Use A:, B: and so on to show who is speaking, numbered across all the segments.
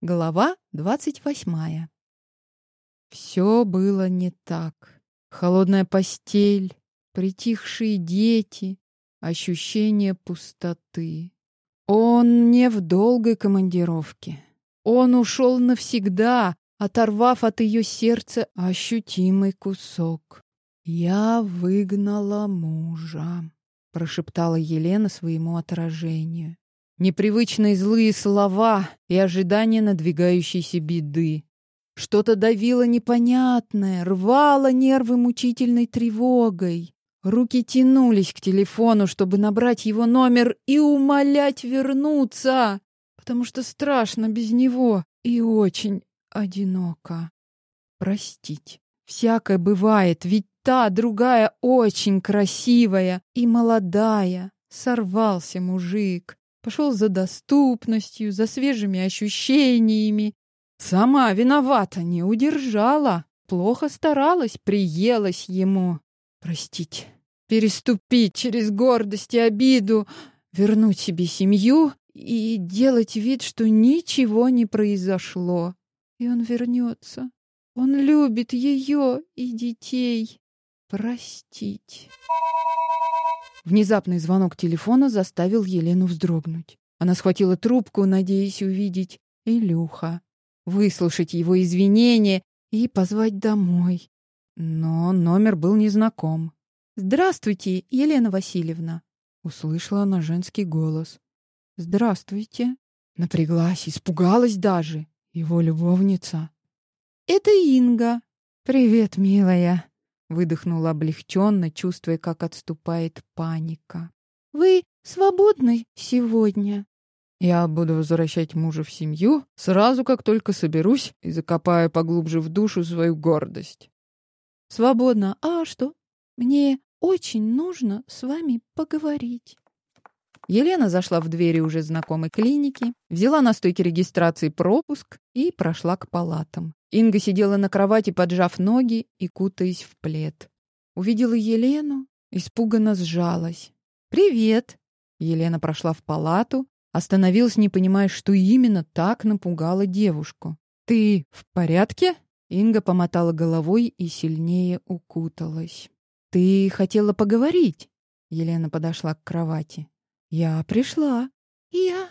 A: Глава двадцать восьмая. Все было не так. Холодная постель, притихшие дети, ощущение пустоты. Он не в долгой командировке. Он ушел навсегда, оторвав от ее сердца ощутимый кусок. «Я выгнала мужа», — прошептала Елена своему отражению. Непривычные злые слова и ожидание надвигающейся беды. Что-то давило непонятное, рвало нервы мучительной тревогой. Руки тянулись к телефону, чтобы набрать его номер и умолять вернуться, потому что страшно без него и очень одиноко. Простить. Всякое бывает, ведь та другая очень красивая и молодая. Сорвался мужик. Пошел за доступностью, за свежими ощущениями. Сама виновата, не удержала. Плохо старалась, приелась ему. Простить, переступить через гордость и обиду, вернуть себе семью и делать вид, что ничего не произошло. И он вернется. Он любит ее и детей. Простить. Внезапный звонок телефона заставил Елену вздрогнуть. Она схватила трубку, надеясь увидеть Илюха, выслушать его извинения и позвать домой. Но номер был незнаком. «Здравствуйте, Елена Васильевна!» Услышала она женский голос. «Здравствуйте!» Напряглась, испугалась даже. Его любовница. «Это Инга!» «Привет, милая!» Выдохнула облегченно, чувствуя, как отступает паника. «Вы свободны сегодня?» «Я буду возвращать мужа в семью сразу, как только соберусь и закопаю поглубже в душу свою гордость». «Свободно. А что? Мне очень нужно с вами поговорить». Елена зашла в двери уже знакомой клиники, взяла на стойке регистрации пропуск и прошла к палатам. Инга сидела на кровати, поджав ноги и кутаясь в плед. Увидела Елену, испуганно сжалась. «Привет!» Елена прошла в палату, остановилась, не понимая, что именно так напугало девушку. «Ты в порядке?» Инга помотала головой и сильнее укуталась. «Ты хотела поговорить?» Елена подошла к кровати. Я пришла. Я...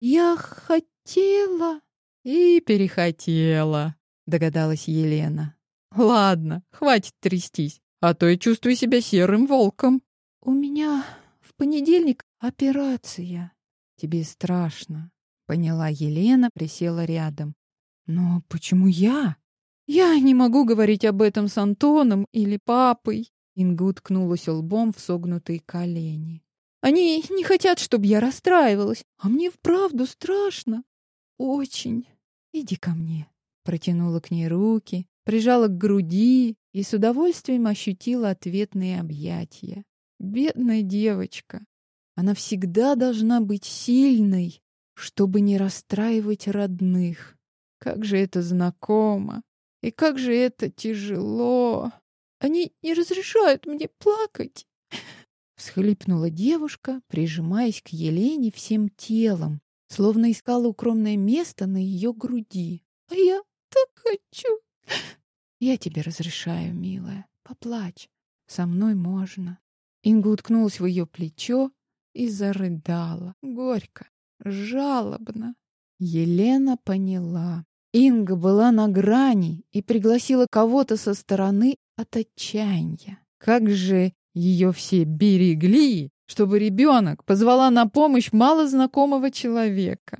A: я хотела... И перехотела, догадалась Елена. Ладно, хватит трястись, а то я чувствую себя серым волком. У меня в понедельник операция. Тебе страшно, поняла Елена, присела рядом. Но почему я? Я не могу говорить об этом с Антоном или папой. Инга уткнулась лбом в согнутые колени. Они не хотят, чтобы я расстраивалась, а мне вправду страшно. Очень. Иди ко мне. Протянула к ней руки, прижала к груди и с удовольствием ощутила ответные объятия. Бедная девочка. Она всегда должна быть сильной, чтобы не расстраивать родных. Как же это знакомо. И как же это тяжело. Они не разрешают мне плакать всхлипнула девушка, прижимаясь к Елене всем телом, словно искала укромное место на ее груди. А я так хочу. Я тебе разрешаю, милая. Поплачь. Со мной можно. Инга уткнулась в ее плечо и зарыдала. Горько, жалобно. Елена поняла. Инга была на грани и пригласила кого-то со стороны от отчаяния. Как же ее все берегли, чтобы ребенок позвала на помощь малознакомого человека.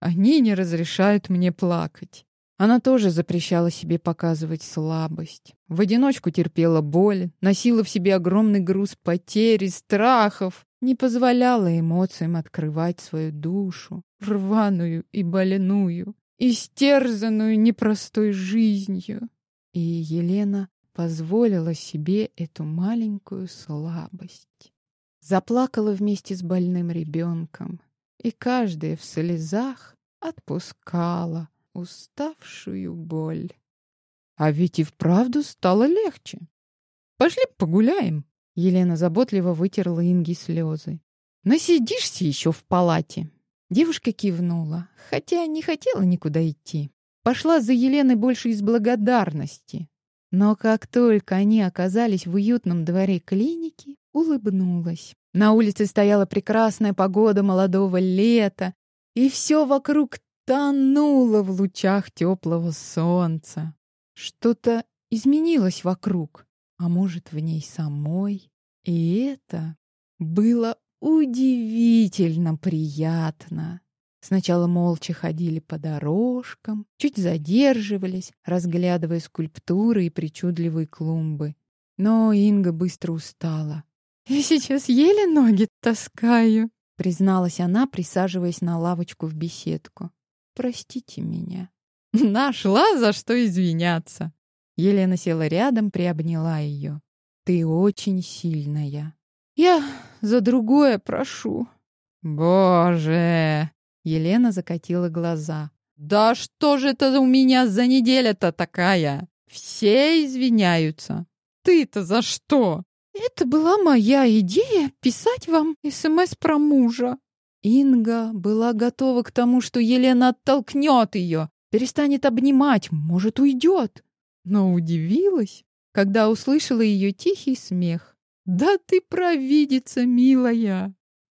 A: Они не разрешают мне плакать. Она тоже запрещала себе показывать слабость. В одиночку терпела боль, носила в себе огромный груз потерь страхов, не позволяла эмоциям открывать свою душу, рваную и больную, истерзанную непростой жизнью. И Елена позволила себе эту маленькую слабость. Заплакала вместе с больным ребенком, и каждая в слезах отпускала уставшую боль. А ведь и вправду стало легче. Пошли погуляем. Елена заботливо вытерла Инги слезы. Насидишься еще в палате. Девушка кивнула, хотя не хотела никуда идти. Пошла за Еленой больше из благодарности. Но как только они оказались в уютном дворе клиники, улыбнулась. На улице стояла прекрасная погода молодого лета, и все вокруг тонуло в лучах теплого солнца. Что-то изменилось вокруг, а может, в ней самой. И это было удивительно приятно. Сначала молча ходили по дорожкам, чуть задерживались, разглядывая скульптуры и причудливые клумбы. Но Инга быстро устала. «Я сейчас еле ноги таскаю», — призналась она, присаживаясь на лавочку в беседку. «Простите меня». «Нашла, за что извиняться». Елена села рядом, приобняла ее. «Ты очень сильная». «Я за другое прошу». «Боже!» Елена закатила глаза. «Да что же это у меня за неделя-то такая? Все извиняются. Ты-то за что?» Это была моя идея писать вам СМС про мужа. Инга была готова к тому, что Елена оттолкнет ее, перестанет обнимать, может, уйдет. Но удивилась, когда услышала ее тихий смех. «Да ты провидица, милая!»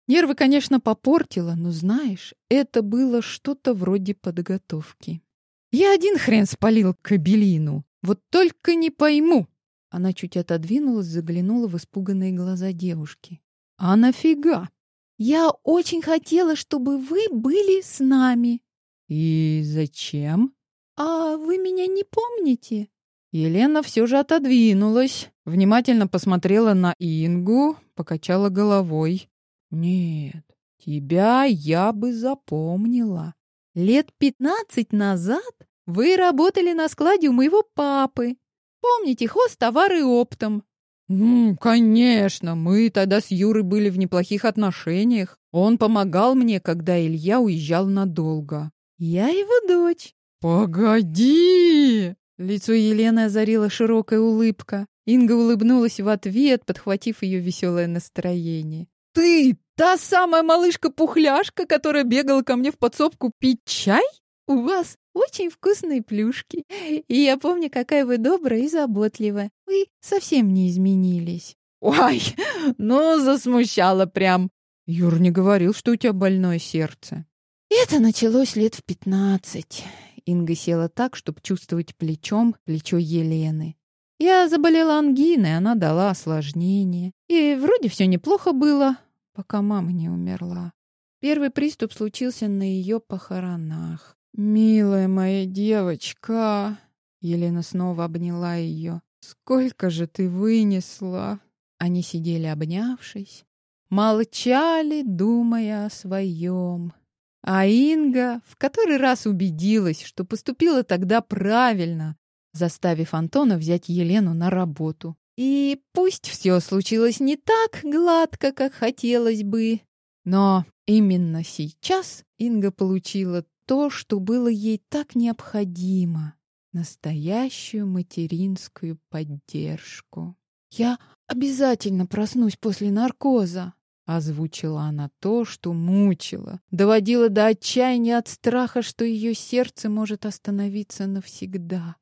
A: Нервы, конечно, попортила, но, знаешь, это было что-то вроде подготовки. Я один хрен спалил кабелину. Вот только не пойму, она чуть отодвинулась, заглянула в испуганные глаза девушки. «А нафига?» «Я очень хотела, чтобы вы были с нами». «И зачем?» «А вы меня не помните?» Елена все же отодвинулась, внимательно посмотрела на Ингу, покачала головой. «Нет, тебя я бы запомнила. Лет пятнадцать назад вы работали на складе у моего папы. Помните, хост товары оптом. Ну, конечно, мы тогда с Юрой были в неплохих отношениях. Он помогал мне, когда Илья уезжал надолго. Я его дочь. Погоди! Лицо Елены озарила широкая улыбка. Инга улыбнулась в ответ, подхватив ее веселое настроение. «Ты та самая малышка-пухляшка, которая бегала ко мне в подсобку пить чай? У вас очень вкусные плюшки. И я помню, какая вы добрая и заботливая. Вы совсем не изменились. Ой, ну засмущала прям. Юр не говорил, что у тебя больное сердце. Это началось лет в пятнадцать. Инга села так, чтобы чувствовать плечом плечо Елены. Я заболела ангиной, она дала осложнение. И вроде все неплохо было, пока мама не умерла. Первый приступ случился на ее похоронах. «Милая моя девочка!» Елена снова обняла ее. «Сколько же ты вынесла!» Они сидели обнявшись, молчали, думая о своем. А Инга в который раз убедилась, что поступила тогда правильно, заставив Антона взять Елену на работу. И пусть все случилось не так гладко, как хотелось бы, но именно сейчас Инга получила то, что было ей так необходимо — настоящую материнскую поддержку. «Я обязательно проснусь после наркоза», — озвучила она то, что мучила, доводила до отчаяния от страха, что ее сердце может остановиться навсегда.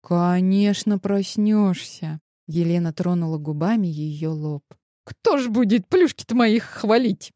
A: «Конечно, проснешься», — Елена тронула губами ее лоб. «Кто ж будет плюшки-то моих хвалить?»